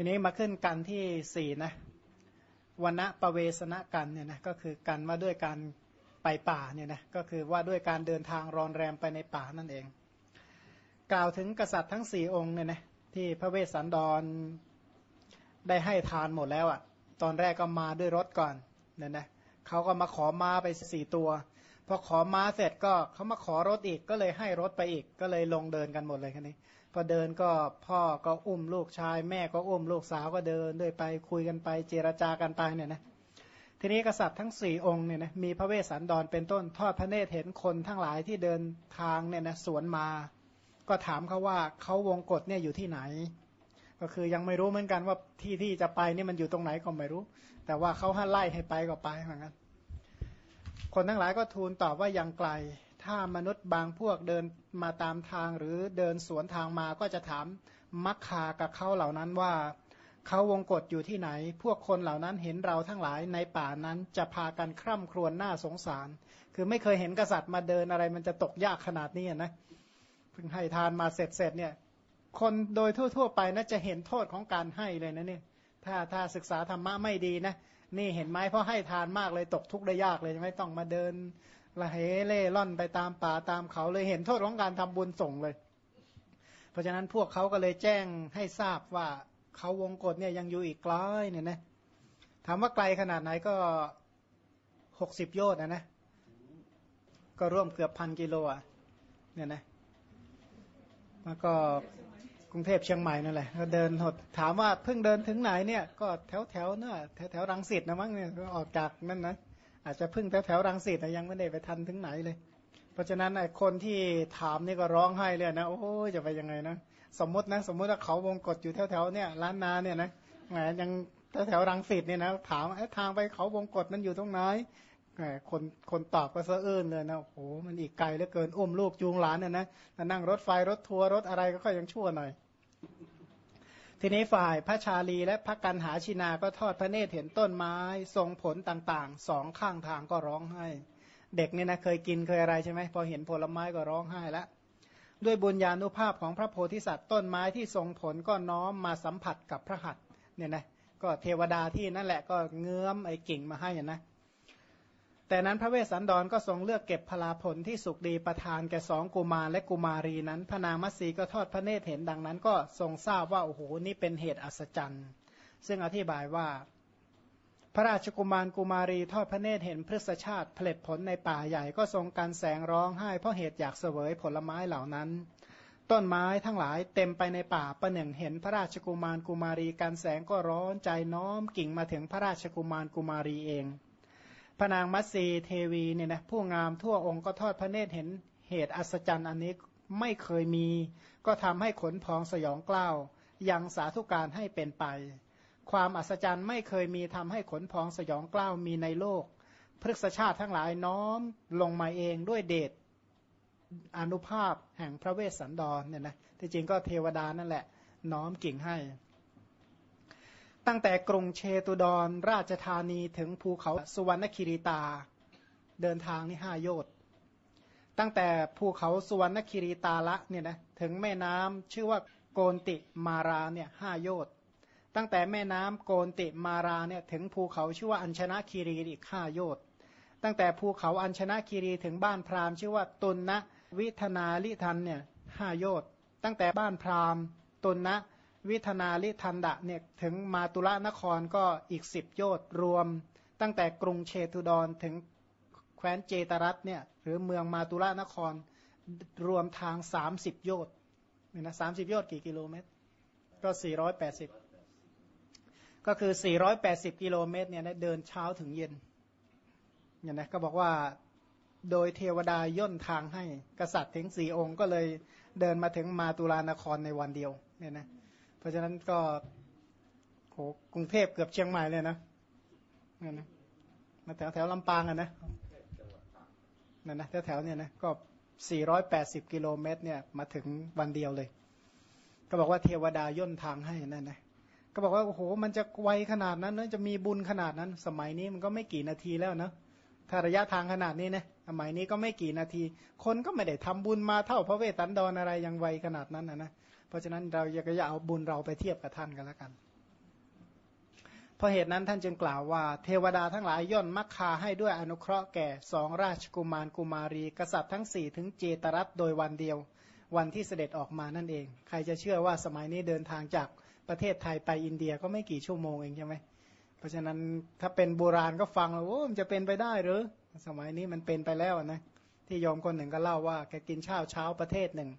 ทีนี้มาขึ้นกันที่สี่นะวันะประเวสนกันเนี่ยนะก็คือกันว่าด้วยการไปป่าเนี่ยนะก็คือว่าด้วยการเดินทางรอนแรมไปในป่านั่นเอง กล่าวถึงกษัตริย์ทั้งสี่องค์เนี่ยนะที่พระเวสสันดรได้ให้ทานหมดแล้วอะ่ะ ตอนแรกก็มาด้วยรถก่อนเนี่ยนะเขาก็มาขอม้าไปสี่ตัวพอขอม้าเสร็จก็เขามาขอรถอีกก็เลยให้รถไปอีก ก็เลยลงเดินกันหมดเลยคันนี้ พอเดินก็พ่อก็อุ้มลูกชาย แม่ก็อุ้มลูกสาวก็เดินด้วยไปคุยกันไปเจรจากันไปเนี่ยนะทีนี้กษัตริย์ทั้งสี่องค์เนี่ยนะมีพระเวสสันดรเป็นต้นทอดพระเนตรเห็นคนทั้งหลายที่เดินทางเนี่ยนะสวนมา ก็ถามเขาว่าเขาวงกฏเนี่ยอยู่ที่ไหน ก็คือยังไม่รู้เหมือนกันว่าที่ที่จะไปนี่มันอยู่ตรงไหนก็ไม่รู้ แต่ว่าเขาให้ไล่ให้ไปก็ไปเหมือนกันคนทั้งหลายก็ทูลตอบว่ายังไกล ถ้ามนุษย์บางพวกเดินมาตามทางหรือเดินสวนทางมาก็จะถามมักคากับเขาเหล่านั้นว่าเขาวงกฏอยู่ที่ไหน พวกคนเหล่านั้นเห็นเราทั้งหลายในป่านั้นจะพากันคร่ำครวญหน้าสงสาร คือไม่เคยเห็นกษัตริย์มาเดินอะไรมันจะตกยากขนาดนี้นะเพิ่งให้ทานมาเสร็จเสร็จเนี่ย คนโดยทั่ว ๆ ไปนะจะเห็นโทษของการให้เลยนะเนี่ย ถ้าถ้าศึกษาธรรมะไม่ดีนะนี่เห็นไหมเพราะให้ทานมากเลยตกทุกข์ได้ยากเลยไม่ต้องมาเดิน ละเหเล่ล่อนไปตามป่าตามเขาเลยเห็นโทษของการทำบุญส่งเลย เพราะฉะนั้นพวกเขาก็เลยแจ้งให้ทราบว่าเขาวงกฏเนี่ยยังอยู่อีกไกลเนี่ยนะถามว่าไกลขนาดไหนก็หกสิบโยชน์นะนะ ก็ร่วมเกือบพันกิโลอะเนี่ยนะแล้วก็กรุงเทพเชียงใหม่นั่นแหละก็เดินหดถามว่าเพิ่งเดินถึงไหนเนี่ย ก็แถวแถวเนอะแถวแถวรังสิตนะมั้งเนี่ยออกจากนั่นนะ อาจจะพิ่งแถวแถวรังสิตยังไม่ได้ไปทันถึงไหนเลย เพราะฉะนั้นไอ้คนที่ถามนี่ก็ร้องไห้เลยนะโอ้จะไปยังไงนะสมมตินะสมมติว่าเขาวงกฏอยู่แถวแถวเนี่ยล้านนาเนี่ยนะแหมยังแถวแถวรังสิตเนี่ยนะถามไอ้ทางไปเขาวงกฏมันอยู่ตรงไหนคนคนตอบก็เสื่อนเลยนะโอ้โหมันอีกไกลเหลือเกินอุ้มลูกจูงหลานเนี่ยนะนั่งรถไฟรถทัวร์รถอะไรก็ค่อยยังชั่วหน่อย ทีนี้ฝ่ายพระชาลีและพระกันหาชินาก็ทอดพระเนตรเห็นต้นไม้ทรงผลต่างๆสองข้างทางก็ร้องไห้ เด็กเนี่ยนะเคยกินเคยอะไรใช่ไหมพอเห็นผลไม้ก็ร้องไห้ล้วด้วยบุญญาณุภาพของพระโพธิสัตว์ต้นไม้ที่ทรงผลก็น้อมมาสัมผัสกับพระหัตเนี่ยนะก็เทวดาที่นั่นแหละก็เงื้อมไอ้กิ่งมาให้นะ แต่นั้นพระเวสสันดรก็ทรงเลือกเก็บพลาผลที่สุกดีประทานแก่สองกุมารและกุมารีนั้น พระนางมัตสีก็ทอดพระเนตรเห็นดังนั้น ก็ทรงทราบว่าโอ้โหนี่เป็นเหตุอัศจรรย์ ซึ่งอธิบายว่า พระราชกุมารกุมารีทอดพระเนตรเห็นพฤกษชาติผลิตผลในป่าใหญ่ก็ทรงการแสงร้องไห้เพราะเหตุอยากเสวยผลไม้เหล่านั้น ต้นไม้ทั้งหลายเต็มไปในป่าประหนึ่งเห็นพระราชกุมารกุมารีการแสงก็ร้อนใจน้อมกิ่งมาถึงพระราชกุมารกุมารีเอง พระนางมัตสีเทวีเนี่ยนะผู้งามทั่วองค์ก็ทอดพระเนตรเห็นเหตุอัศจรรย์อันนี้ไม่เคยมี ก็ทำให้ขนพองสยองกล้าวยังสาธุการให้เป็นไป ความอัศจรรย์ไม่เคยมีทำให้ขนพองสยองกล้าวมีในโลกพฤกษชาติทั้งหลายน้อมลงมาเองด้วยเดชอนุภาพแห่งพระเวสสันดรเนี่ยนะที่จริงก็เทวดานั่นแหละ น้อมกิ่งให้ ตั้งแต่กรุงเชตุดร ราชธานีถึงภูเขาสุวรรณคิริตา เดินทางนี่ห้าโยชน์ตั้งแต่ภูเขาสุวรรณคิริตาละเนี่ยนะถึงแม่น้ำชื่อว่าโกนติมาราเนี่ยห้าโยชน์ตั้งแต่แม่น้ำโกนติมาราเนี่ยถึงภูเขาชื่อว่าอัญชนะคีรีอีกห้าโยชน์ตั้งแต่ภูเขาอัญชนะคีรีถึงบ้านพราหมณ์ชื่อว่าตุนนะวิธนาลิทันเนี่ยห้าโยชน์ตั้งแต่บ้านพราหมณ์ตุนนะ วิธนาลิทันดะเนี่ยถึงมาตุลนครก็อีกสิบโยชน์รวม ตั้งแต่กรุงเชตุดรถึงแคว้นเจตรัตเนี่ยหรือเมืองมาตุลนครรวมทางสามสิบโยชน์เนี่ยนะสามสิบโยชน์กี่กิโลเมตร ก็สี่ร้อยแปดสิบก็คือสี่ร้อยแปดสิบกิโลเมตรเนี่ยเดินเช้าถึงเย็นเนี่ยนะก็บอกว่าโดยเทวดาย่นทางให้กษัตริย์ถึงสี่องค์ก็เลยเดินมาถึงมาตุลานครในวันเดียวเนี่ยนะ เพราะฉะนั้นก็โหกรุงเทพเกือบเชียงใหม่เลยนะนั่นนะมาแถวแถวลำปางอะนะนั่นนะแถวแถวเนี่ยนะก็สี่ร้อยแปดสิบกิโลเมตรเนี่ยมาถึงวันเดียวเลย ก็บอกว่าเทวดาย่นทางให้นั่นนะก็บอกว่าโอ้โหมันจะไวขนาดนั้นเนะจะมีบุญขนาดนั้น สมัยนี้มันก็ไม่กี่นาทีแล้วนะถ้าระยะทางขนาดนี้นะสมัยนี้ก็ไม่กี่นาที คนก็ไม่ได้ทำบุญมาเท่าพระเวสสันดรอะไรยังไวขนาดนั้นนะนะ เพราะฉะนั้นเราอยากจะเอาบุญเราไปเทียบกับท่านกันแล้วกัน เพราะเหตุนั้นท่านจึงกล่าวว่า เทวดาทั้งหลายย่นมักคาให้ด้วยอนุเคราะห์แก่สองราชกุมารกุมารี กษัตริย์ทั้งสี่ถึงเจตรัตโดยวันเดียว วันที่เสด็จออกมานั่นเอง ใครจะเชื่อว่าสมัยนี้เดินทางจากประเทศไทยไปอินเดียก็ไม่กี่ชั่วโมงเองใช่ไหมเพราะฉะนั้นถ้าเป็นโบราณก็ฟังแล้วโอ้มันจะเป็นไปได้หรือ สมัยนี้มันเป็นไปแล้วนะที่ยอมคนหนึ่งก็เล่าว่าแกกินข้าวเช้าประเทศหนึ่ง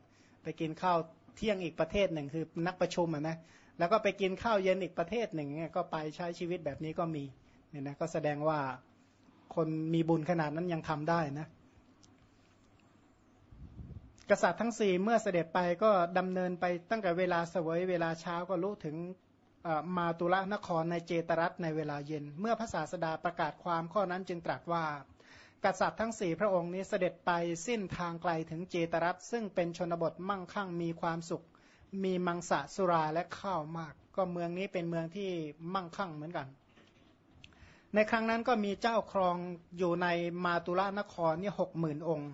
ไปกินข้าว เที่ยงอีกประเทศหนึ่งคือนักประชุมะนะแล้วก็ไปกินข้าวเย็นอีกประเทศหนึ่งเนี่ยก็ไปใช้ชีวิตแบบนี้ก็มีเนี่ยนะก็แสดงว่าคนมีบุญขนาดนั้นยังทำได้นะกษัตริย์ทั้งสี่เมื่อเสด็จไปก็ดำเนินไปตั้งแต่เวลาเสวยเวลาเช้าก็รู้ถึงมาตุละนครในเจตรัตในเวลาเย็น เมื่อพระศาสดาประกาศความข้อนั้นจึงตรัสว่า กษัตริย์ทั้งสี่พระองค์นี้เสด็จไปสิ้นทางไกลถึงเจตรัตซึ่งเป็นชนบทมั่งคั่งมีความสุข มีมังสะสุราและข้าวมาก ก็เมืองนี้เป็นเมืองที่มั่งคั่งเหมือนกัน ในครั้งนั้นก็มีเจ้าครองอยู่ในมาตุลานครนี่หกหมื่นองค์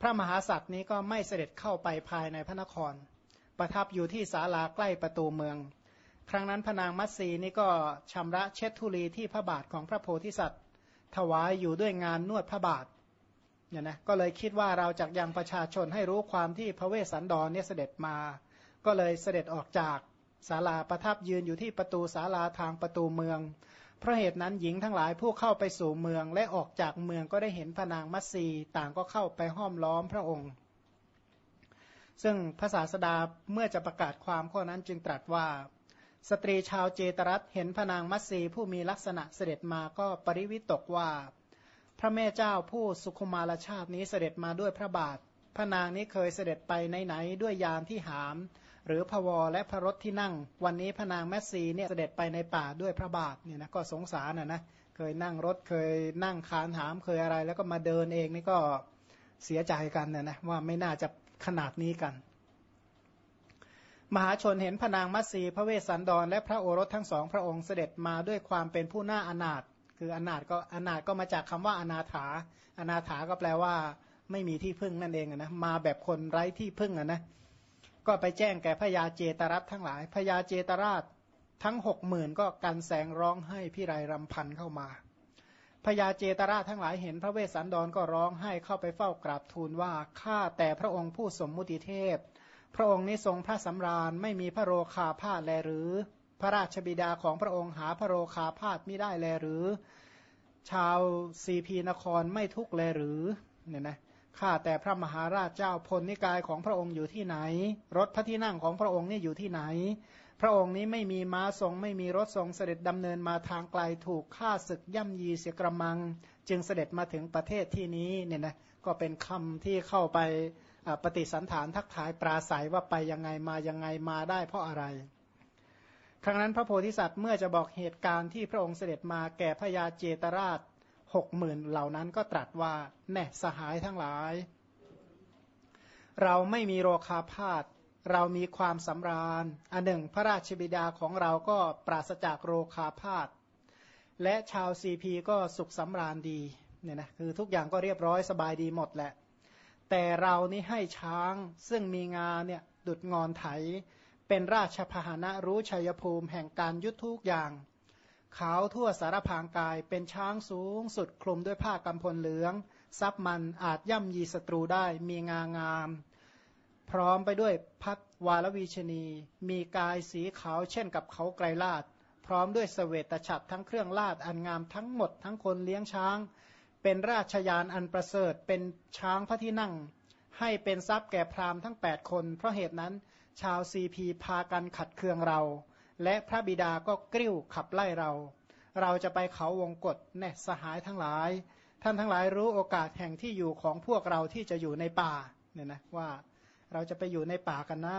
พระมหาสัตว์นี้ก็ไม่เสด็จเข้าไปภายในพระนคร ประทับอยู่ที่ศาลาใกล้ประตูเมือง ครั้งนั้นพนางมัตสีนี่ก็ชำระเช็ดทุลีที่พระบาทของพระโพธิสัตว์ ถวายอยู่ด้วยงานนวดพระบาทเนี่ยนะก็เลยคิดว่าเราจะยังประชาชนให้รู้ความที่พระเวสสันดรเนี่ยเสด็จมา ก็เลยเสด็จออกจากศาลาประทับยืนอยู่ที่ประตูศาลาทางประตูเมือง เพราะเหตุนั้นหญิงทั้งหลายผู้เข้าไปสู่เมืองและออกจากเมืองก็ได้เห็นพนางมัตสีต่างก็เข้าไปห้อมล้อมพระองค์ ซึ่งพระศาสดาเมื่อจะประกาศความข้อนั้นจึงตรัสว่า สตรีชาวเจตรัสเห็นพนางมัตสีผู้มีลักษณะเสด็จมาก็ปริวิตกว่า พระแม่เจ้าผู้สุขุมารชาตินี้เสด็จมาด้วยพระบาท พระนางนี้เคยเสด็จไปไหนๆด้วยยานที่หาม หรือพวอและพระรถที่นั่ง วันนี้พนางแมสซีเนี่ยเสด็จไปในป่าด้วยพระบาทเนี่ยนะก็สงสารนะนะเคยนั่งรถเคยนั่งคานหามเคยอะไร แล้วก็มาเดินเองนี่ก็เสียใจกันนะนะว่าไม่น่าจะขนาดนี้กัน มหาชนเห็นพนางมัตสีพระเวสสันดร และพระโอรสทั้งสองพระองค์เสด็จมาด้วยความเป็นผู้น่าอนาถคืออนาถก็อนาถก็มาจากคำว่าอนาถา อนาถาก็แปลว่าไม่มีที่พึ่งนั่นเองนะมาแบบคนไร้ที่พึ่งนะก็ไปแจ้งแก่พญาเจตรัตทั้งหลายพญาเจตราชทั้งหกหมื่นก็กันแสงร้องให้พี่ไรรำพันเข้ามาพญาเจตราชทั้งหลายเห็นพระเวสสันดรก็ร้องให้เข้าไปเฝ้ากราบทูลว่าข้าแต่พระองค์ผู้สมมุติเทพ พระองค์นี้ทรงพระสำราญไม่มีพระโรคาพาธแลหรือ พระราชบิดาของพระองค์หาพระโรคาพาธไม่ได้แลหรือ ชาวซีพีนครไม่ทุกแลหรือเนี่ยนะข้าแต่พระมหาราชเจ้าพลนิกายของพระองค์อยู่ที่ไหน รถพระที่นั่งของพระองค์นี่อยู่ที่ไหน พระองค์นี้ไม่มีม้าทรง ไม่มีรถทรงเสด็จดำเนินมาทางไกลถูกฆ่าศึกย่ำยีเสียกระมัง จึงเสด็จมาถึงประเทศที่นี้เนี่ยนะก็เป็นคำที่เข้าไป ปฏิสันฐานทักทายปราศัยว่าไปยังไงมายังไงมาได้เพราะอะไร ครั้งนั้นพระโพธิสัตว์เมื่อจะบอกเหตุการณ์ที่พระองค์เสด็จมาแก่พญาเจตราชหกหมื่นเหล่านั้นก็ตรัสว่าแน่สหายทั้งหลาย เราไม่มีโรคาพาธเรามีความสำราญ อันหนึ่งพระราชบิดาของเราก็ปราศจากโรคาพาธและชาวซีพีก็สุขสำราญดีเนี่ยนะคือทุกอย่างก็เรียบร้อยสบายดีหมดแหละ แต่เรานี่ให้ช้างซึ่งมีงาเนี่ยดุดงอนไถ เป็นราชพาหนะรู้ชัยภูมิแห่งการยุทธทุกอย่าง ขาวทั่วสารพางกายเป็นช้างสูงสุดคลุมด้วยผ้ากำพลเหลือง ซับมันอาจย่ำยีศัตรูได้มีงางาม พร้อมไปด้วยพัดวาลวีชนี มีกายสีขาวเช่นกับเขาไกรลาด พร้อมด้วยสเสวตฉัตรทั้งเครื่องลาดอันงามทั้งหมดทั้งคนเลี้ยงช้าง เป็นราชยานอันประเสริฐ เป็นช้างพระที่นั่ง ให้เป็นทรัพย์แก่พราหมณ์ทั้ง 8 คน เพราะเหตุนั้นชาวซีพีพากันขัดเคืองเรา และพระบิดาก็กริ้วขับไล่เรา เราจะไปเขาวงกฏแน่สหายทั้งหลาย ท่านทั้งหลายรู้โอกาสแห่งที่อยู่ของพวกเราที่จะอยู่ในป่าเนี่ยนะว่าเราจะไปอยู่ในป่ากันนะ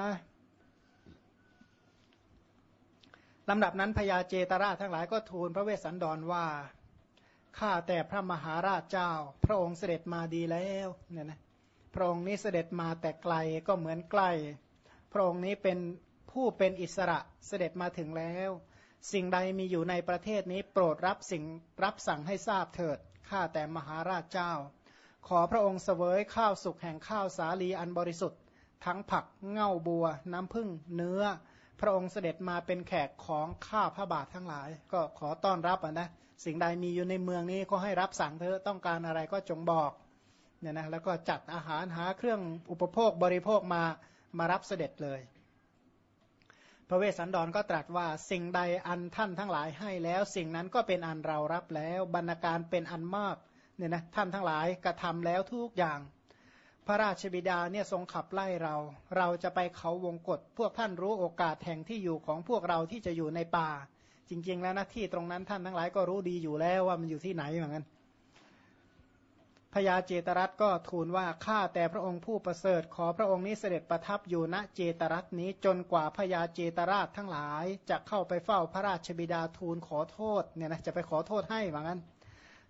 ลำดับนั้นพญาเจตราชทั้งหลายก็ทูลพระเวสสันดรว่า ข้าแต่พระมหาราชเจ้า พระองค์เสด็จมาดีแล้วเนี่ยนะพระองค์นี้เสด็จมาแต่ไกลก็เหมือนใกล้ พระองค์นี้เป็นผู้เป็นอิสระเสด็จมาถึงแล้ว สิ่งใดมีอยู่ในประเทศนี้โปรดรับสิ่งรับสั่งให้ทราบเถิดข้าแต่มหาราชเจ้า ขอพระองค์เสวยข้าวสุกแห่งข้าวสาลีอันบริสุทธิ์ ทั้งผักเง่าบัว น้ำผึ้งเนื้อ พระองค์เสด็จมาเป็นแขกของข้าพระบาททั้งหลาย ก็ขอต้อนรับนะ สิ่งใดมีอยู่ในเมืองนี้ก็ให้รับสั่งเถอต้องการอะไรก็จงบอกเนี่ยนะแล้วก็จัดอาหารหาเครื่องอุปโภคบริโภคมามารับเสด็จเลย พระเวสสันดรก็ตรัสว่าสิ่งใดอันท่านทั้งหลายให้แล้ว สิ่งนั้นก็เป็นอันเรารับแล้วบรรณาการเป็นอันมากเนี่ยนะท่านทั้งหลายกระทำแล้วทุกอย่าง พระราชบิดาเนี่ยทรงขับไล่เรา เราจะไปเขาวงกฏพวกท่านรู้โอกาสแห่งที่อยู่ของพวกเราที่จะอยู่ในป่า จริง ๆ แล้วนะที่ตรงนั้นท่านทั้งหลายก็รู้ดีอยู่แล้วว่ามันอยู่ที่ไหนเหมือนกันพญาเจตรัตก็ทูลว่าข้าแต่พระองค์ผู้ประเสริฐขอพระองค์นี้เสด็จประทับอยู่ณเจตรัตนี้จนกว่าพญาเจตราชทั้งหลายจะเข้าไปเฝ้าพระราชบิดาทูลขอโทษเนี่ยนะจะไปขอโทษให้เหมือนกัน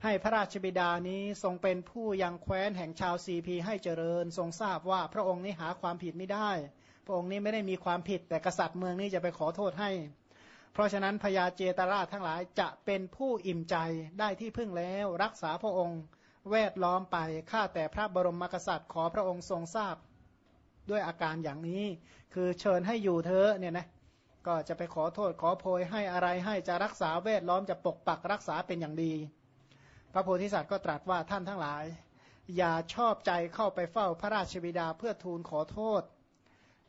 ให้พระราชบิดานี้ทรงเป็นผู้ยังแคว้นแห่งชาวซีพีให้เจริญ ทรงทราบว่าพระองค์นี้หาความผิดไม่ได้ พระองค์นี้ไม่ได้มีความผิดแต่กษัตริย์เมืองนี้จะไปขอโทษให้ เพราะฉะนั้นพญาเจตราชทั้งหลายจะเป็นผู้อิ่มใจได้ที่พึ่งแล้ว รักษาพระองค์แวดล้อมไปข้าแต่พระบรมกษัตริย์ขอพระองค์ทรงทราบด้วยอาการอย่างนี้ คือเชิญให้อยู่เธอเนี่ยนะก็จะไปขอโทษขอโพยให้อะไรให้จะรักษาแวดล้อมจะปกปักรักษาเป็นอย่างดี พระโพธิสัตว์ก็ตรัสว่าท่านทั้งหลาย อย่าชอบใจเข้าไปเฝ้าพระราชบิดาเพื่อทูลขอโทษ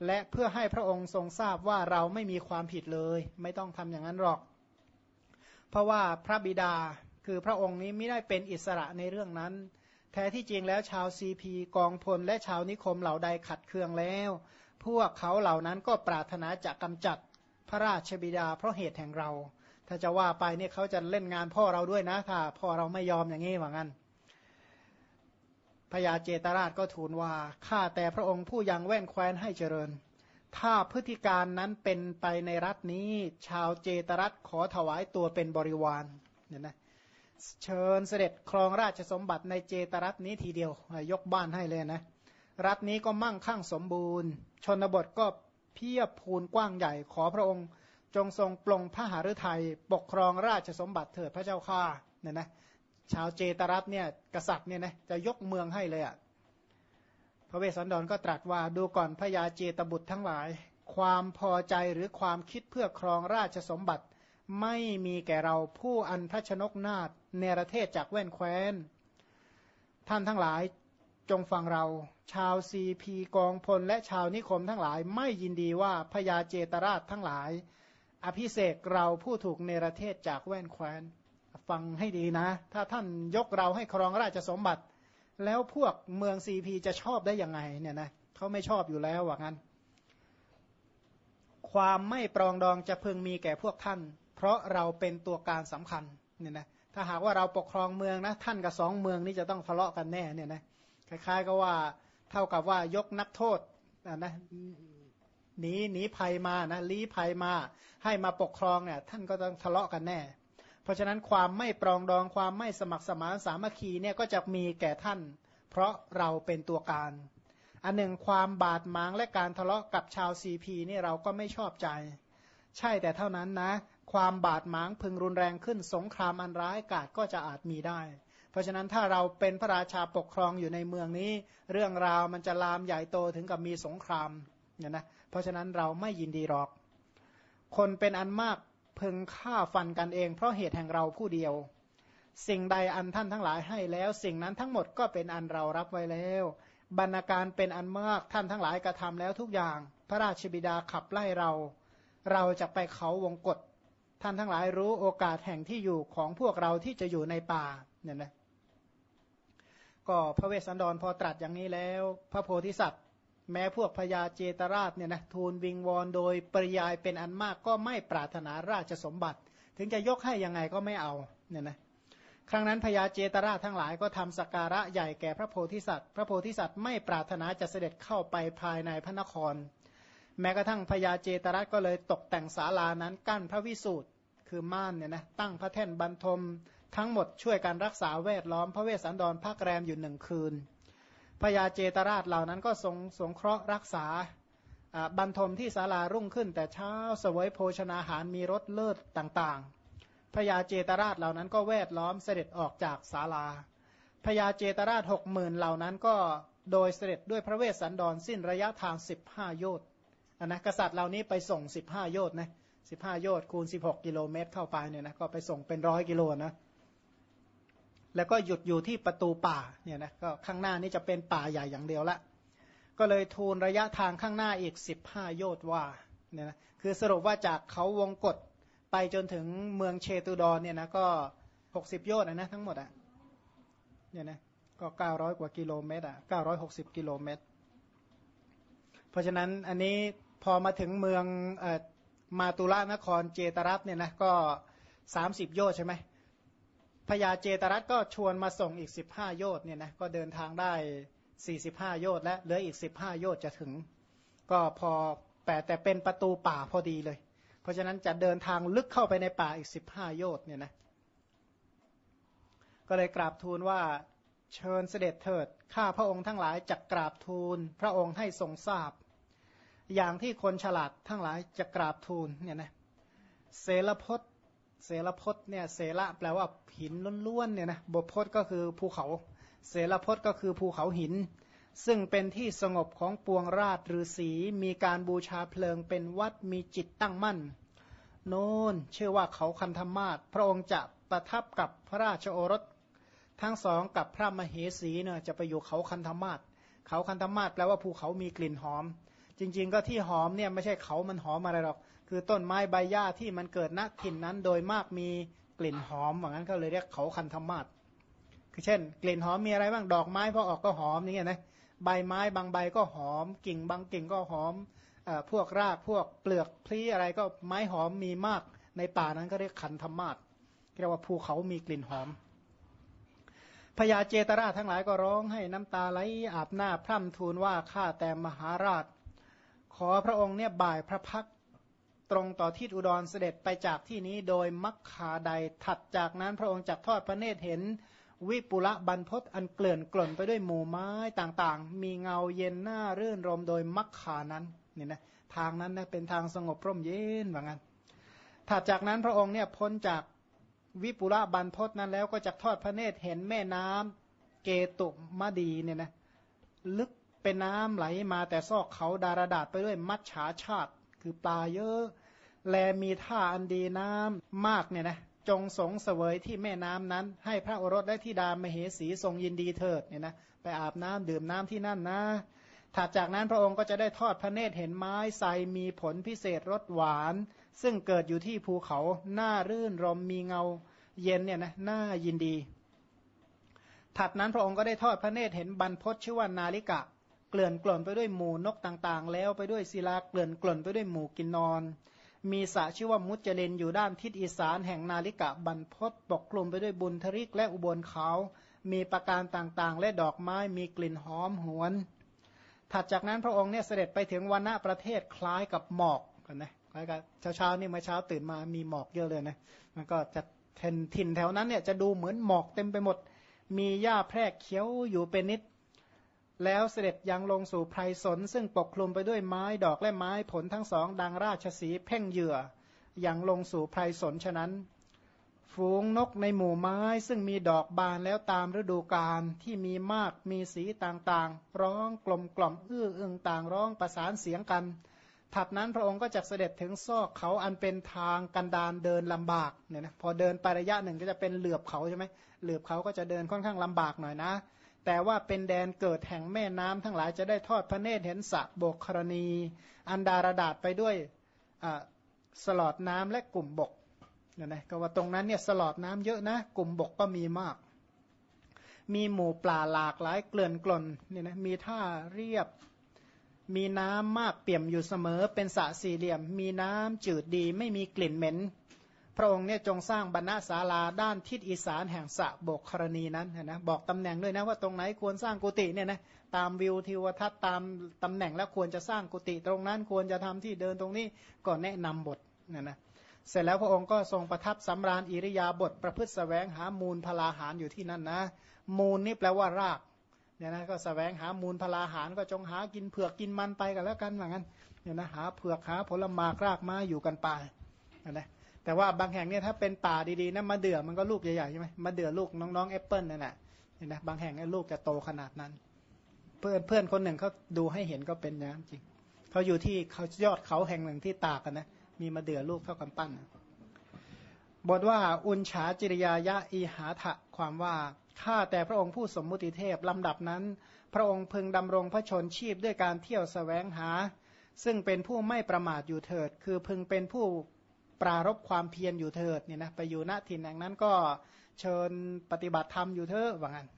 และเพื่อให้พระองค์ทรงทราบว่าเราไม่มีความผิดเลย ไม่ต้องทำอย่างนั้นหรอก เพราะว่าพระบิดาคือพระองค์นี้ไม่ได้เป็นอิสระในเรื่องนั้น แท้ที่จริงแล้วชาวซีพีกองพลและชาวนิคมเหล่าใดขัดเคืองแล้ว พวกเขาเหล่านั้นก็ปรารถนาจะกำจัดพระราชบิดาเพราะเหตุแห่งเรา ถ้าจะว่าไปเนี่ยเขาจะเล่นงานพ่อเราด้วยนะถ้าพ่อเราไม่ยอมอย่างนี้ว่างั้น พญาเจตราชก็ทูลว่าข้าแต่พระองค์ผู้ยังแว่นแคว้นให้เจริญ ถ้าพฤติการนั้นเป็นไปในรัฐนี้ ชาวเจตรัฐขอถวายตัวเป็นบริวารเนี่ยนะเชิญเสด็จครองราชสมบัติในเจตรัฐนี้ทีเดียวยกบ้านให้เลยนะ รัฐนี้ก็มั่งคั่งสมบูรณ์ ชนบทก็เพียบพูนกว้างใหญ่ขอพระองค์ จงทรงปลงพระหฤทัยปกครองราชสมบัติเถิดพระเจ้าข้าเนี่ยนะ ชาวเจตรัฐเนี่ยกษัตริย์เนี่ยนะจะยกเมืองให้เลยอะ่ะพระเวสสันดรก็ตรัสว่าดูก่อนพญาเจตบุตรทั้งหลาย ความพอใจหรือความคิดเพื่อครองราชสมบัติ ไม่มีแก่เราผู้อันพระชนกนาฏเนรเทศจากแว่นแคว้น ท่านทั้งหลายจงฟังเรา ชาวซีพีกองพลและชาวนิคมทั้งหลายไม่ยินดีว่าพญาเจตราชทั้งหลาย อภิเสกเราผู้ถูกเนรเทศจากแว่นแคว้น ฟังให้ดีนะ ถ้าท่านยกเราให้ครองราชสมบัติ แล้วพวกเมืองซีพีจะชอบได้ยังไงเนี่ยนะเขาไม่ชอบอยู่แล้วว่างั้น ความไม่ปรองดองจะพึงมีแก่พวกท่าน เพราะเราเป็นตัวการสำคัญเนี่ยนะถ้าหากว่าเราปกครองเมืองนะ ท่านกับสองเมืองนี้จะต้องทะเลาะกันแน่เนี่ยนะคล้ายๆก็ว่าเท่ากับว่ายกนักโทษนะหนีหนีภัยมานะลี้ภัยมาให้มาปกครองเนี่ยท่านก็ต้องทะเลาะกันแน่ เพราะฉะนั้นความไม่ปรองดองความไม่สมัครสมานสามัคคีเนี่ยก็จะมีแก่ท่าน เพราะเราเป็นตัวการ อันหนึ่งความบาดหมางและการทะเลาะกับชาวซีพีนี่เราก็ไม่ชอบใจ ใช่แต่เท่านั้นนะ ความบาดหมางพึงรุนแรงขึ้นสงครามอันร้ายกาจก็จะอาจมีได้ เพราะฉะนั้นถ้าเราเป็นพระราชาปกครองอยู่ในเมืองนี้ เรื่องราวมันจะลามใหญ่โตถึงกับมีสงครามเนี่ยนะเพราะฉะนั้นเราไม่ยินดีหรอก คนเป็นอันมาก พึงฆ่าฟันกันเอง เพราะเหตุแห่งเราผู้เดียว สิ่งใดอันท่านทั้งหลายให้แล้ว สิ่งนั้นทั้งหมดก็เป็นอันเรารับไว้แล้ว บรรณาการเป็นอันมากท่านทั้งหลายกระทาแล้วทุกอย่าง พระราชบิดาขับไล่เรา เราจะไปเขาวงกฏท่านทั้งหลายรู้โอกาสแห่งที่อยู่ของพวกเราที่จะอยู่ในป่าเนี่ยนะก็พระเวสสันดรพอตรัสอย่างนี้แล้ว พระโพธิสัตว์ แม้พวกพญาเจตราชเนี่ยนะทูลวิงวอนโดยปริยายเป็นอันมากก็ไม่ปรารถนาราชสมบัติ ถึงจะยกให้ยังไงก็ไม่เอาเนี่ยนะครั้งนั้นพญาเจตราชทั้งหลายก็ทำสการะใหญ่แก่พระโพธิสัตว์ พระโพธิสัตว์ไม่ปรารถนาจะเสด็จเข้าไปภายในพระนคร แม้กระทั่งพญาเจตราชก็เลยตกแต่งศาลานั้นกั้นพระวิสูตรคือม่านเนี่ยนะตั้งพระแท่นบรรทม ทั้งหมดช่วยการรักษาแวดล้อมพระเวสสันดรพักแรมอยู่หนึ่งคืน พญาเจตราชเหล่านั้นก็ทรงสงเคราะห์รักษาบรรทมที่ศาลารุ่งขึ้น แต่เช้าสวยโภชนาหารมีรสเลิศต่างๆพญาเจตราชเหล่านั้นก็แวดล้อมเสด็จออกจากศาลาพญาเจตราชหกหมื่นเหล่านั้นก็โดยเสด็จด้วยพระเวสสันดรสิ้นระยะทางสิบห้าโยชน์นนะกษัตริย์เหล่านี้ไปส่ง 15 โยชน์นะ15 โยชน์คูณ 16 กิโลเมตรเข้าไปเนี่ยนะก็ไปส่งเป็นร้อยกิโลนะ แล้วก็หยุดอยู่ที่ประตูป่าเนี่ยนะก็ข้างหน้านี้จะเป็นป่าใหญ่อย่างเดียวละ ก็เลยทูลระยะทางข้างหน้าอีก 15 โยชน์ว่าเนี่ยนะคือสรุปว่าจากเขาวงกฏไปจนถึงเมืองเชตุดอนเนี่ยนะก็ 60 โยชน์นะทั้งหมดอะเนี่ยนะก็ 900 กว่ากิโลเมตรอะ960 กิโลเมตร เพราะฉะนั้นอันนี้พอมาถึงเมืองอมาตุลานครเจตรัตเนี่ยนะก็ 30 โยชน์ใช่ไหม พญาเจตรัตก็ชวนมาส่งอีก 15 โยชน์เนี่ยนะก็เดินทางได้ 45 โยชน์และเหลืออีก 15 โยชน์จะถึง ก็พอแต่แต่เป็นประตูป่าพอดีเลย เพราะฉะนั้นจะเดินทางลึกเข้าไปในป่าอีก 15 โยชน์เนี่ยนะก็เลยกราบทูลว่าเชิญเสด็จเถิดข้าพระองค์ทั้งหลายจะกราบทูล พระองค์ให้ทรงทราบ อย่างที่คนฉลาดทั้งหลายจะกราบทูลเนี่ยนะเสลพศ เสลพศเนี่ยเสละแปลว่าหินล้วนๆเนี่ยนะบทพศก็คือภูเขา เสลพศก็คือภูเขาหิน ซึ่งเป็นที่สงบของปวงราชฤาษีมีการบูชาเพลิงเป็นวัดมีจิตตั้งมั่น โน้นเชื่อว่าเขาคันธมาศพระองค์จะประทับกับพระราชโอรส ทั้งสองกับพระมเหสีเนี่ยจะไปอยู่เขาคันธมาศเขาคันธมาศแปลว่าภูเขามีกลิ่นหอม จริง ๆ ก็ที่หอมเนี่ยไม่ใช่เขามันหอมอะไรหรอก คือต้นไม้ใบหญ้าที่มันเกิดณถิ่นนั้นโดยมากมีกลิ่นหอมอย่างนั้นก็เลยเรียกเขาคันธมาศคือเช่น กลิ่นหอมมีอะไรบ้างดอกไม้พอออกก็หอมอย่างเงี้ยนะใบไม้บางใบก็หอม กิ่งบางกิ่งก็หอมอพวกรากพวกเปลือกพลีอะไรก็ไม้หอมมีมากในป่านั้นก็เรียกคันธมาศเรียกว่าภูเขามีกลิ่นหอมพญาเจตราทั้งหลายก็ร้องให้น้ำตาไหลอาบหน้าพร่ำทูลว่าข้าแต่มหาราช ขอพระองค์เนี่ยบ่ายพระพัก ตรงต่อทิศอุดรเสด็จไปจากที่นี้โดยมักคาใดถัดจากนั้นพระองค์จักทอดพระเนตรเห็นวิปุระบรรพศอันเกลื่อนกล่นไปด้วยหมู่ไม้ต่างๆ มีเงาเย็นหน้ารื่นรมโดยมักขานั้นนี่นะทางนั้นนะเป็นทางสงบร่มเย็นว่างั้นถัดจากนั้นพระองค์เนี่ยพ้นจากวิปุระบันพศนั้นแล้วก็จะทอดพระเนตรเห็นแม่น้ำเกตุมดีเนี่ยนะลึกเป็นน้ำไหลมาแต่ซอกเขาดารดาษไปด้วยมัจฉาชาติ คือปลาเยอะ แลมีท่าอันดีน้ำมากเนี่ยนะจงสงเสวยที่แม่น้ำนั้น ให้พระโอรสและที่ดามเหสีทรงยินดีเถิดเนี่ยนะไปอาบน้ำดื่มน้ำที่นั่นนะถัดจากนั้นพระองค์ก็จะได้ทอดพระเนตรเห็นไม้ไซมีผลพิเศษรสหวาน ซึ่งเกิดอยู่ที่ภูเขาหน้ารื่นรมมีเงาเย็นเนี่ยนะน้ายินดี ถัดนั้นพระองค์ก็ได้ทอดพระเนตรเห็นบรรพศชื่อว่านาลิกะ เกลื่อนกล่นไปด้วยหมู่นกต่างๆ แล้วไปด้วยศิลาเกลื่อนกล่นไปด้วยหมู่กินนอน มีสระชื่อว่ามุจเจเลนอยู่ด้านทิศอีสานแห่งนาลิกะบรรพศปกคลุมไปด้วยบุญทริกและอุบลเขา มีประการต่างๆ และดอกไม้มีกลิ่นหอมหวน ถัดจากนั้นพระองค์เนี่ยเสด็จไปถึงวันณะประเทศคล้ายกับหมอกกันนะคล้ายกับเช้าๆนี่เมื่อเช้าตื่นมามีหมอกเยอะเลยนะมันก็จะแผ่นถิ่นแถวนั้นเนี่ยจะดูเหมือนหมอกเต็มไปหมด มีหญ้าแพรกเขียวอยู่เป็นนิด แล้วเสด็จยังลงสู่ไพรสน ซึ่งปกคลุมไปด้วยไม้ดอกและไม้ผลทั้งสองดังราชสีเพ่งเหยื่อยังลงสู่ไพรสนฉะนั้น ฝูงนกในหมู่ไม้ซึ่งมีดอกบานแล้วตามฤดูกาลที่มีมากมีสีต่างๆ ร้องกลมกล่อมอื้ออึงต่างร้องประสานเสียงกัน ถัดนั้นพระองค์ก็จะเสด็จถึงซอกเขาอันเป็นทางกันดานเดินลำบากเนี่ยนะพอเดินไประยะหนึ่งก็จะเป็นเหลือบเขาใช่ไหมเหลือบเขาก็จะเดินค่อนข้างลำบากหน่อยนะ แต่ว่าเป็นแดนเกิดแห่งแม่น้ำทั้งหลายจะได้ทอดพระเนตรเห็นสะโบกครณี อันดารดาษไปด้วยสลอดน้ำและกลุ่มบกเนี่ยนะก็ว่าตรงนั้นเนี่ยสลอดน้ำเยอะนะ กลุ่มบกก็มีมาก มีหมู่ปลาหลากหลายเกลื่อนกล่นเนี่ยนะมีท่าเรียบ มีน้ำมากเปี่ยมอยู่เสมอเป็นสระสี่เหลี่ยม มีน้ำจืดดีไม่มีกลิ่นเหม็น พระองค์เนี่ยจงสร้างบรรณศาลาด้านทิศอีสานแห่งสะบกครณีนั้นนะบอกตำแหน่งด้วยนะว่าตรงไหนควรสร้างกุฏิเนี่ยนะตามวิวทิวทัศน์ตามตำแหน่งแล้วควรจะสร้างกุฏิตรงนั้นควรจะทำที่เดินตรงนี้ก็แนะนำบอกนะนะเสร็จแล้วพระองค์ก็ทรงประทับสำราญอิริยาบถประพฤติแสวงหามูลพลาหารอยู่ที่นั่นนะ มูลนี่แปลว่ารากเนี่ยนะก็แสวงหามูลพลาหารก็จงหากินเผือกกินมันไปกันแล้วกันเหมือนกันเนี่ยนะหาเผือกหาผลไม้รากมาอยู่กันไปนะ แต่ว่าบางแห่งเนี่ยถ้าเป็นป่าดีๆนะมะเดื่อมันก็ลูกใหญ่ๆใช่ไหมมะเดื่อลูกน้องๆแอปเปิลนั่นแหละเห็นไหมบางแห่งลูกจะโตขนาดนั้น เพื่อนเพื่อนคนหนึ่งเขาดูให้เห็นก็เป็นอย่างจริงเขาอยู่ที่เขายอดเขาแห่งหนึ่งที่ตากันนะมีมาเดือลูกเท่ากำปั้นบทว่าอุนฉาจิริยายะอีหาทะความว่าข้าแต่พระองค์ผู้สมมุติเทพลำดับนั้น พระองค์พึงดำรงพระชนชีพด้วยการเที่ยวสแสวงหา ซึ่งเป็นผู้ไม่ประมาทอยู่เถิด คือพึงเป็นผู้ ปรารบความเพียรอยู่เถิดเนี่ยนะไปอยู่ณถิ่นแห่งนั้นก็เชิญปฏิบัติธรรมอยู่เถอะว่างั้น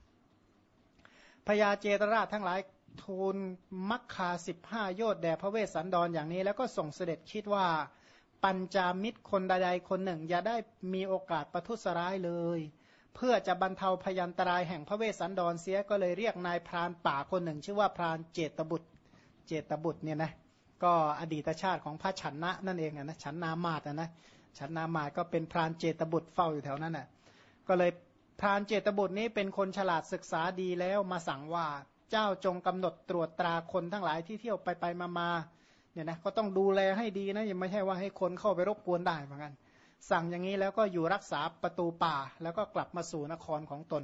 พญาเจตราชทั้งหลายทูลมักคาสิบห้าโยชน์แด่พระเวสสันดรออย่างนี้ แล้วก็ส่งเสด็จคิดว่าปัญจามิตรคนใดๆคนหนึ่ง อย่าได้มีโอกาสประทุษร้ายเลย เพื่อจะบรรเทาพยันตรายแห่งพระเวสสันดรเสียก็เลยเรียกนายพรานป่าคนหนึ่ง ชื่อว่าพรานเจตบุตร เจตบุตรเนี่ยนะ ก็อดีตชาติของพระฉันนะนั่นเองนะฉันนามาตนะฉันนามาตก็เป็นพรานเจตบุตรเฝ้าอยู่แถวนั้นน่ะก็เลยพรานเจตบุตรนี้เป็นคนฉลาดศึกษาดีแล้วมาสั่งว่าเจ้าจงกำหนดตรวจตราคนทั้งหลายที่เที่ยวไปไปมามาเนี่ยนะก็ต้องดูแลให้ดีนะยังไม่ใช่ว่าให้คนเข้าไปรบกวนได้เหมือนกันสั่งอย่างนี้แล้วก็อยู่รักษาประตูป่า แล้วก็กลับมาสู่นครของตน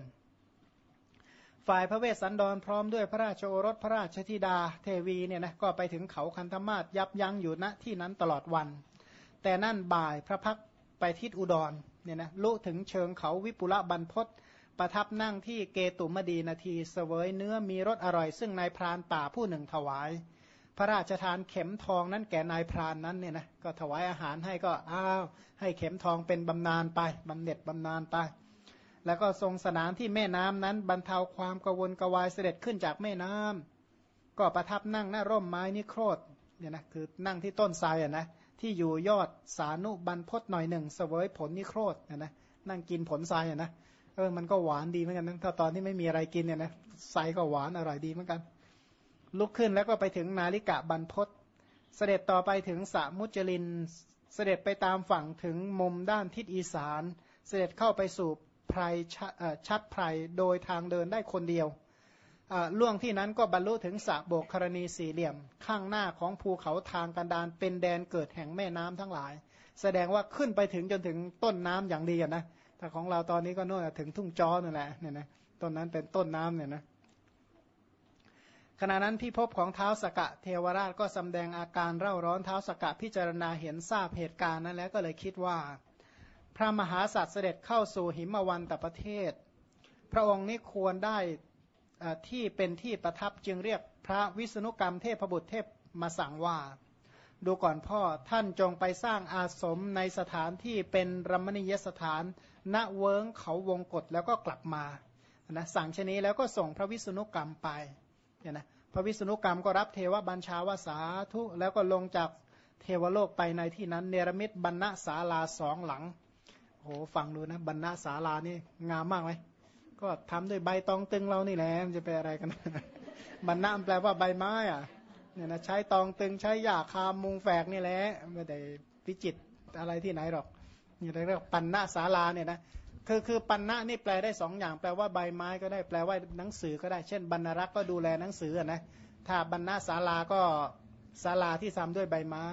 ฝ่ายพระเวสสันดรพร้อมด้วยพระราชโอรสพระราชธิดาเทวีเนี่ยนะก็ไปถึงเขาคันธมาศยับยั้งอยู่ณที่นั้นตลอดวัน แต่นั่นบ่ายพระพักไปทิศอุดรเนี่ยนะลุถึงเชิงเขาวิปุระบรรพศประทับนั่งที่เกตุมดีนาทีเสวยเนื้อมีรสอร่อย ซึ่งนายพรานป่าผู้หนึ่งถวาย พระราชทานเข็มทองนั้นแก่นายพรานนั้นเนี่ยนะก็ถวายอาหารให้ก็อ้าวให้เข็มทองเป็นบำนาญไปบำเหน็จบำนาญไป แล้วก็ทรงสนานที่แม่น้ำนั้น บรรเทาความกวนกวายเสด็จขึ้นจากแม่น้ำก็ประทับนั่งหน้าร่มไม้นิโครธเนี่ยนะคือนั่งที่ต้นทรายอะนะที่อยู่ยอดสานุบรรพศหน่อยหนึ่งเสวยผลนิโครธนะนั่งกินผลทรายอะนะเออมันก็หวานดีเหมือนกันนะถ้าตอนที่ไม่มีอะไรกินเนี่ยนะไซก็หวานอร่อยดีเหมือนกัน ลุกขึ้นแล้วก็ไปถึงนาฬิกะบรรพศเสด็จต่อไปถึงสะมุจลิน เสด็จไปตามฝั่งถึงมุมด้านทิศอีสาน เสด็จเข้าไปสู่ ไพรชัดไพรโดยทางเดินได้คนเดียวล่วงที่นั้นก็บรรลุถึงสะโบกครณีสี่เหลี่ยม ข้างหน้าของภูเขาทางกันดานเป็นแดนเกิดแห่งแม่น้ำทั้งหลาย แสดงว่าขึ้นไปถึงจนถึงต้นน้ำอย่างดีนะถ้าของเราตอนนี้ก็โน่นถึงทุ่งจอนั่นแหละเนี่ยนะต้นนั้นเป็นต้นน้ำเนี่ยนะขณะนั้นที่พบของเท้าสกะเทวราชก็สำแดงอาการเร่าร้อนเท้าสกะพิจารณาเห็นทราบเหตุการณ์นั้นแล้วก็เลยคิดว่า พระมหาสัตว์เสด็จเข้าสู่หิมวันตประเทศ พระองค์นี้ควรได้ที่เป็นที่ประทับจึงเรียกพระวิษณุกรรมเทพบุตรเทพมาสั่งว่า ดูก่อนพ่อท่านจงไปสร้างอาสมในสถานที่เป็นรมณียสถาน ณเวิงเขาวงกฏแล้วก็กลับมานะสั่งชนี้แล้วก็ส่งพระวิษณุกรรมไปเนี่ยนะพระวิษณุกรรมก็รับเทวบัญชาวาสาธุแล้วก็ลงจากเทวโลกไปในที่นั้น เนรมิตบรรณศาลาสองหลัง โอ้ฟังดูนะบรรณาศาลานี่งามมากไหมก็ทำด้วยใบตองตึงเรานี่แหละมันจะเป็นอะไรกันบรรณะแปลว่าใบไม้อะเนี่ยนะใช้ตองตึงใช้หยาคามมุงแฝกนี่แหละไม่ได้พิจิตอะไรที่ไหนหรอกนี่เรียกปันนาศาลาเนี่ยนะคือคือปันนานี่แปลได้สองอย่าง แปลว่าใบไม้ก็ได้แปลว่าหนังสือก็ได้เช่น บรรณรักษ์ก็ดูแลหนังสือนะถ้าบรรณาศาลาก็ศาลาที่ทำด้วยใบไม้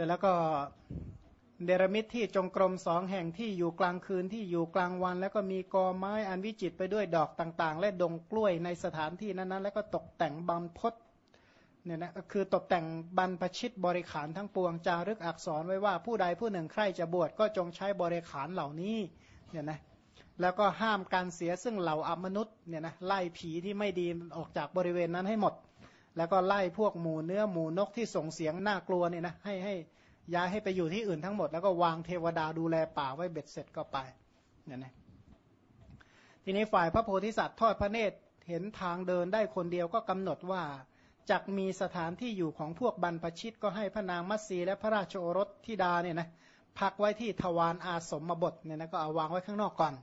สร็จแล้วก็เดรมิตที่จงกรมสองแห่งที่อยู่กลางคืนที่อยู่กลางวัน แล้วก็มีกอไม้อันวิจิตไปด้วยดอกต่างๆ และดงกล้วยในสถานที่นั้นๆ แล้วก็ตกแต่งบำพศเนี่ยนะคือตกแต่งบรรพชิตบริขารทั้งปวงจารึกอักษรไว้ว่าผู้ใดผู้หนึ่งใครจะบวชก็จงใช้บริขารเหล่านี้เนี่ยนะแล้วก็ห้ามการเสียซึ่งเหล่าอมนุษย์เนี่ยนะไล่ผีที่ไม่ดีออกจากบริเวณนั้นให้หมด แล้วก็ไล่พวกหมูเนื้อหมูนกที่ส่งเสียงน่ากลัวเนี่ยนะให้ให้ย้ายให้ไปอยู่ที่อื่นทั้งหมด แล้วก็วางเทวดาดูแลป่าไว้เบ็ดเสร็จก็ไปเนี่ยนะทีนี้ฝ่ายพระโพธิสัตว์ทอดพระเนตรเห็นทางเดินได้คนเดียวก็กำหนดว่าจักมีสถานที่อยู่ของพวกบรรพชิตก็ให้พระนางมัตสีและพระราชโอรสธิดาเนี่ยนะพักไว้ที่ทวารอาสมบทเนี่ยนะก็เอาวางไว้ข้างนอกก่อน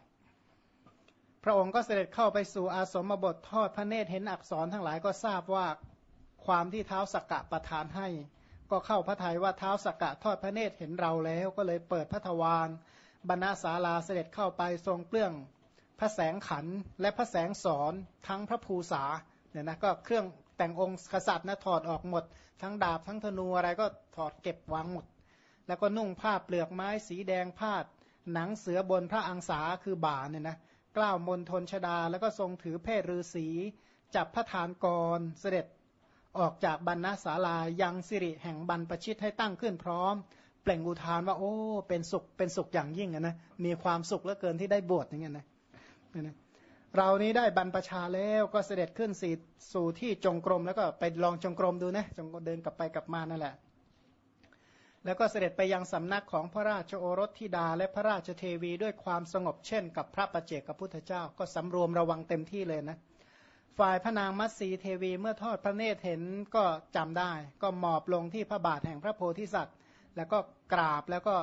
พระองค์ก็เสด็จเข้าไปสู่อาสมบททอดพระเนตรเห็นอักษรทั้งหลายก็ทราบว่า ความที่เท้าสกกะประทานให้ ก็เข้าพระทัยว่าเท้าสกกะทอดพระเนตรเห็นเราแล้ว ก็เลยเปิดพระทวารบรรณาศาลาเสด็จเข้าไปทรงเปลื้องพระแสงขันและพระแสงสอนทั้งพระภูษาเนี่ยนะก็เครื่องแต่งองค์กษัตริย์นะถอดออกหมด ทั้งดาบทั้งธนูอะไรก็ถอดเก็บวางหมด แล้วก็นุ่งผ้าเปลือกไม้สีแดงผ้าหนังเสือบนพระอังสาคือบ่าเนี่ยนะกล้าวมนทนชดาแล้วก็ทรงถือเพศฤาษีจับพระทานกรเสด็จ ออกจากบรรณศาลายังสิริแห่งบรรปชิตให้ตั้งขึ้นพร้อม เปล่งอุทานว่าโอ้ เป็นสุขเป็นสุขอย่างยิ่งนะมีความสุขเหลือเกินที่ได้บวชอย่างเงี้ยนะนะเรานี้ได้บรรพชาแล้วก็เสด็จขึ้นสีสู่ที่จงกรมแล้วก็ไปลองจงกรมดูนะจงเดินกลับไปกลับมานั่นแหละ แล้วก็เสด็จไปยังสำนักของพระราชโอรสธิดา และพระราชเทวีด้วยความสงบเช่น กับพระประเจกกับพุทธเจ้าก็สำรวมระวังเต็มที่เลยนะ ฝ่ายพระนางมัตสีเทวีเมื่อทอดพระเนตรเห็นก็จำได้ ก็หมอบลงที่พระบาทแห่งพระโพธิสัตว์ แล้วก็กราบแล้วก็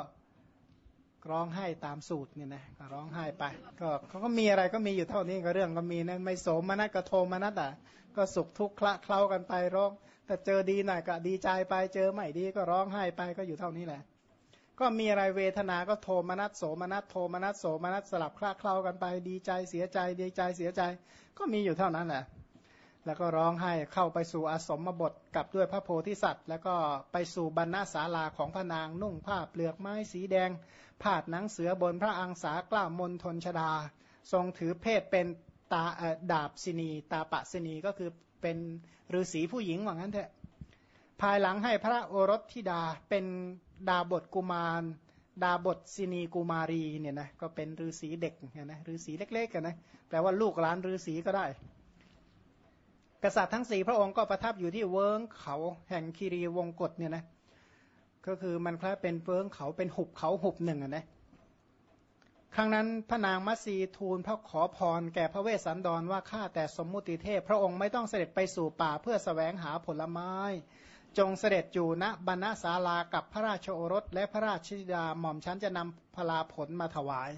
ร้องไห้ตามสูตรเนี่ยนะร้องไห้ไป ก็เขาก็มีอะไรก็มีอยู่เท่านี้ก็เรื่องก็มีนะไม่โสมนัสก็โทมนัสอะก็สุขทุกข์คละเคล้ากันไปร้อง แต่เจอดีหน่อยก็ดีใจไปเจอไม่ดีก็ร้องไห้ไปก็อยู่เท่านี้แหละ ก็มีอะไรเวทนาก็โทมนัสโสมนัสโทมนัสโสมนัสสลับคละเคล้ากันไป ดีใจเสียใจดีใจเสียใจ ก็มีอยู่เท่านั้นแหละแล้วก็ร้องไห้เข้าไปสู่อสมบทกับด้วยพระโพธิสัตว์ แล้วก็ไปสู่บรรณาศาลาของพระนางนุ่งผ้าเปลือกไม้สีแดง ผาดหนังเสือบนพระอังสากล้ามนทนชดา ทรงถือเพศเป็นตาดาบสินี ตาปะสินีก็คือเป็นฤาษีผู้หญิงว่างั้นเถอะภายหลังให้พระโอรสธิดาเป็น ดาบทกุมาร ดาบทสินีกุมารีเนี่ยนะก็เป็นฤาษีเด็กเนี่ยนะฤาษีเล็กๆกันนะแปลว่าลูกหลานฤาษีก็ได้ กษัตริย์ทั้งสี่พระองค์ก็ประทับอยู่ที่เวิ้งเขาแห่งคีรีวงกฏเนี่ยนะก็คือมันคล้ายเป็นเวิ้งเขาเป็นหุบเขาหุบหนึ่งนะครั้งนั้นพระนางมัสีทูลพระขอพรแก่พระเวสสันดรว่าข้าแต่สมมุติเทพ พระองค์ไม่ต้องเสด็จไปสู่ป่าเพื่อสแสวงหาผลไม้ จงเสด็จอยู่ณบรรณศาลากับพระราชโอรส และพระราชธิดาหม่อมชั้นจะนำพลาผลมาถวาย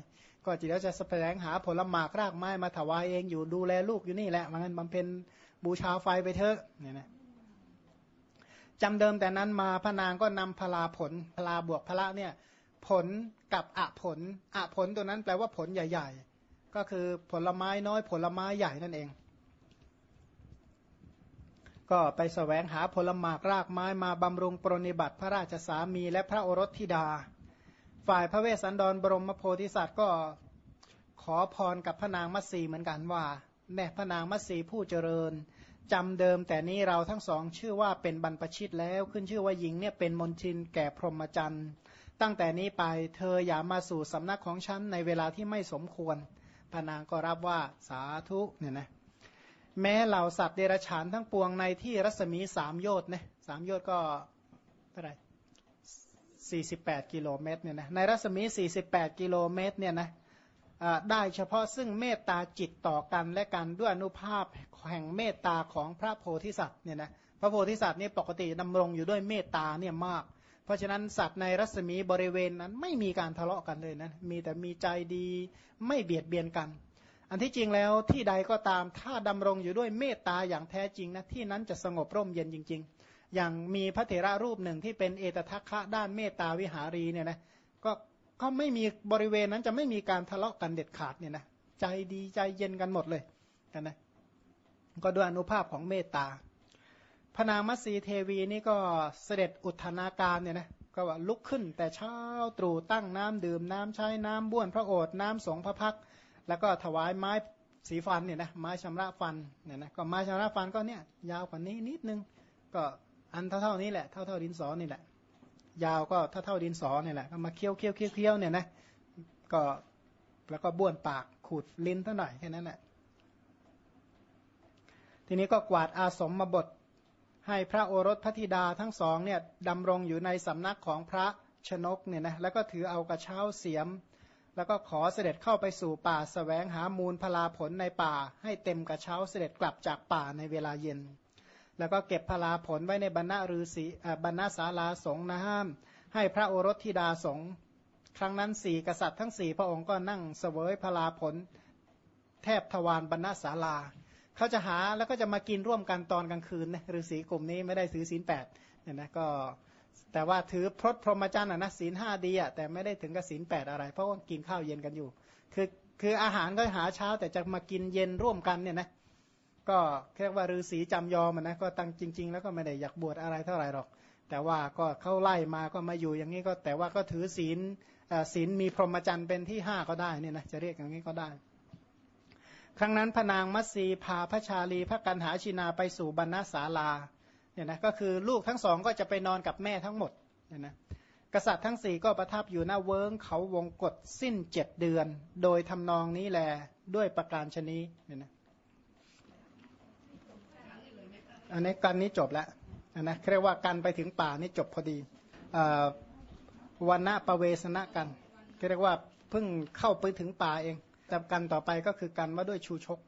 ก็จิตแล้วจะแสวงหาผลหมากรากไม้มาถวายเองอยู่ดูแลลูกอยู่นี่แหละมันบำเพ็ญบูชาไฟไปเถอะเนี่ยนะจำเดิมแต่นั้นมาพระนางก็นำพลาผลพลาบวกพละเนี่ยผลกับอะผลอะผลตัวนั้นแปลว่าผลใหญ่ ๆ ก็คือผลไม้น้อยผลไม้ใหญ่นั่นเอง ก็ไปสแสวงหาผลหมากรากไม้มาบำรุงปรนิบัติพระราชสามีและพระโอรสธิดา ฝ่ายพระเวสสันดรบรมโพธิสัตว์ก็ขอพรกับพระนางมัตสีเหมือนกันว่า แม่พระนางมัตสีผู้เจริญจำเดิมแต่นี้เราทั้งสองชื่อว่าเป็นบรรพชิตแล้วขึ้นชื่อว่าหญิงเนี่ยเป็นมนชินแก่พรหมจรรย์ตั้งแต่นี้ไปเธออย่ามาสู่สำนักของฉันในเวลาที่ไม่สมควรพระนางก็รับว่าสาธุเนี่ยนะ แม้เหล่าสัตว์เดรัจฉานทั้งปวงในที่รัศมีสามโยชน์นะสามโยชน์ก็เท่าไหร่สี่สิบแปดกิโลเมตรเนี่ยนะในรัศมีสี่สิบแปดกิโลเมตรเนี่ยนะได้เฉพาะซึ่งเมตตาจิตต่อกันและกันด้วยอนุภาพแห่งเมตตาของพระโพธิสัตว์เนี่ยนะพระโพธิสัตว์นี่ปกติดำรงอยู่ด้วยเมตตาเนี่ยมาก เพราะฉะนั้นสัตว์ในรัศมีบริเวณนั้นไม่มีการทะเลาะกันเลยนะมีแต่มีใจดีไม่เบียดเบียนกัน อันที่จริงแล้วที่ใดก็ตาม ถ้าดำรงอยู่ด้วยเมตตาอย่างแท้จริงนะที่นั้นจะสงบร่มเย็นจริง ๆ อย่างมีพระเถระรูปหนึ่งที่เป็นเอตทัคคะด้านเมตตาวิหารีเนี่ยนะก็ก็ไม่มีบริเวณนั้นจะไม่มีการทะเลาะกันเด็ดขาดเนี่ยนะใจดีใจเย็นกันหมดเลยกันนะก็ด้วยอนุภาพของเมตตาพระนางมัสีเทวีนี่ก็เสด็จอุทนาการเนี่ยนะก็ว่าลุกขึ้นแต่เช้าตรู่ตั้งน้ำดื่มน้ำใช้น้ำบ้วนพระโอษฐ์น้ำสงพระพัก แล้วก็ถวายไม้สีฟันเนี่ยนะไม้ชำระฟันเนี่ยนะก็ไม้ชำระฟันก็เนี่ยยาวกว่านี้นิดนึงก็อันเท่าๆนี้แหละเท่าๆดินสอนี่แหละ ยาวก็ถ้าเท่าดินสอเนี่ยแหละก็มาเคี้ยวเคี้ยวเคี้ยวเคี้ยวเนี่ยนะก็แล้วก็บ้วนปากขูดลิ้นเท่าไหร่แค่นั้นแหละทีนี้ก็กวาดอาสมมาบทให้พระโอรสพระธิดาทั้งสองเนี่ยดำรงอยู่ในสำนักของพระชนกเนี่ยนะแล้วก็ถือเอากระเช้าเสียม แล้วก็ขอเสด็จเข้าไปสู่ป่าสแสวงหามูลพลาผลในป่า ให้เต็มกระเช้าเสด็จกลับจากป่าในเวลาเย็น แล้วก็เก็บพลาผลไว้ในบรรณาฤาษีบรรณาศาลาสงนะห้าม ให้พระโอรสธิดาสงครั้งนั้นสี่กษัตริย์ทั้งสี่พระองค์ก็นั่งเสวยพลาผล แทบทวารบรรณาศาลาเขาจะหาแล้วก็จะมากินร่วมกันตอนกลางคืนนะฤาษีกลุ่มนี้ไม่ได้ถือศีลแปดเนี่ยนะก็ แต่ว่าถือพรตพรหมจรรย์นะศีลห้าดีอะแต่ไม่ได้ถึงกับศีลแปดอะไร เพราะว่ากินข้าวเย็นกันอยู่ คือคืออาหารก็หาเช้าแต่จะมากินเย็นร่วมกันเนี่ยนะก็เรียกว่าฤาษีจำยอมนะก็ตั้งจริง ๆ แล้วก็ไม่ได้อยากบวชอะไรเท่าไหร่หรอก แต่ว่าก็เข้าไล่มาก็มาอยู่อย่างนี้ก็แต่ว่าก็ถือศีลศีลมีพรหมจรรย์เป็นที่ห้าก็ได้เนี่ยนะจะเรียกอย่างนี้ก็ได้ ครั้งนั้นพนางมัตสีพาพระชาลีพระกันหาชินาไปสู่บรรณศาลา เนี่ยนะก็คือลูกทั้งสองก็จะไปนอนกับแม่ทั้งหมดเนี่ยนะกษัตริย์ทั้งสี่ก็ประทับอยู่หน้าเวิงเขาวงกฏสิ้นเจ็ดเดือน โดยทำนองนี้แลด้วยประการชนีเนี่ยนะอันนี้กันนี้จบแล้วนะเรียกว่ากันไปถึงป่านี่จบพอดีวันณะประเวสนะกันเรียกว่าเพิ่งเข้าไปถึงป่าเองแต่กันต่อไปก็คือกันว่าด้วยชูชก